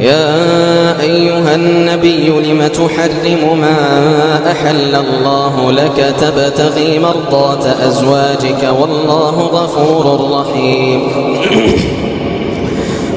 يا أيها النبي لم تحرم ما أحل الله لك تبتغي مرضات أزواجك والله غفور رحيم.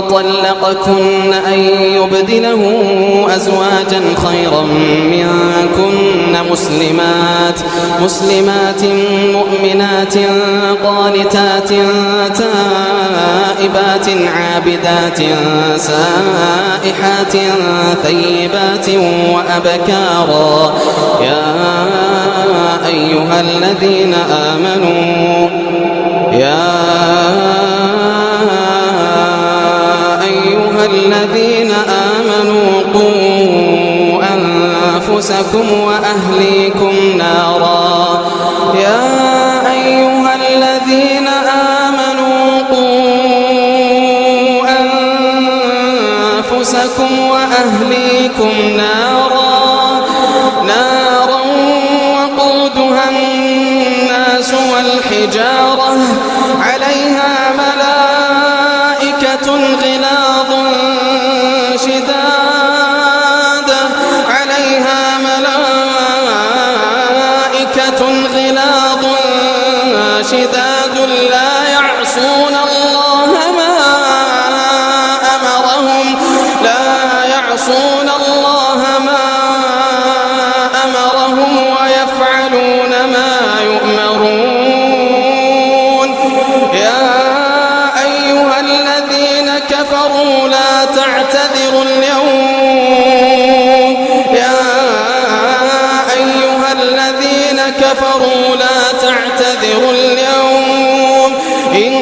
طلقكن أن يبدله أزواجا خيرا منكن مسلمات مسلمات مؤمنات قانتات تائبات عابدات سائحات ثيبات وأبكارا. يا أيها الذين آمنوا يا أيها الذين آمنوا قوا أنفسكم وأهليكم نارا. يا أيها الذين آمنوا قوا أنفسكم وأهليكم نارا. نارا وقودها الناس والحجارة. يعصون الله ما أمرهم. لا يعصون الله ما أمرهم ويفعلون ما يؤمرون. يا أيها الذين كفروا لا تعتذروا اليوم. يا أيها الذين كفروا لا تعتذروا اليوم. إنما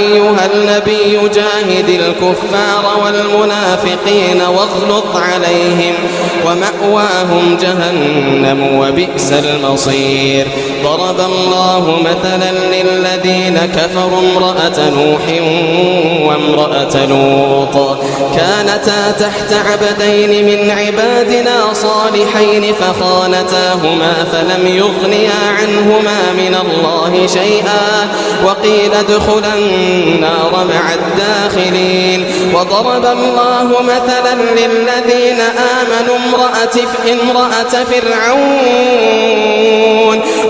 أيها النبي جاهد الكفار والمنافقين واغلظ عليهم ومأواهم جهنم وبئس المصير. ضرب الله مثلا للذين كفروا امرأة نوح وامرأة لوط. كانتا تحت عبدين من عبادنا صالحين فخانتاهما فلم يغنيا عنهما من الله شيئا. وقيل ادخلا النار مع الداخلين. وضرب الله مثلا للذين آمنوا امرأة امرأة فرعون.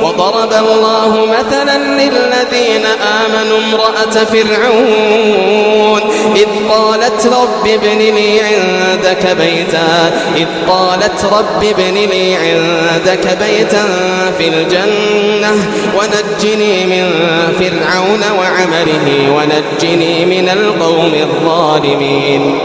وضرب الله مثلا للذين آمنوا امرأة فرعون. إذ قالت رب ابن لي عندك بيتا إذ قالت رب ابن لي عندك بيتا في الجنة. ونجني من فرعون وعمله ونجني من القوم الظالمين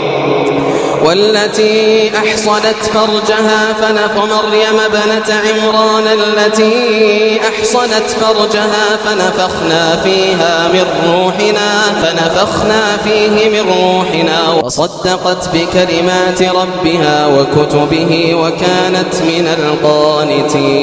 والتي أحصنت فرجها فنف مريم بنت عمران التي أحصنت فرجها فنفخنا فيها من روحنا فنفخنا فيه من روحنا. وصدقت بكلمات ربها وكتبه وكانت من القانتين.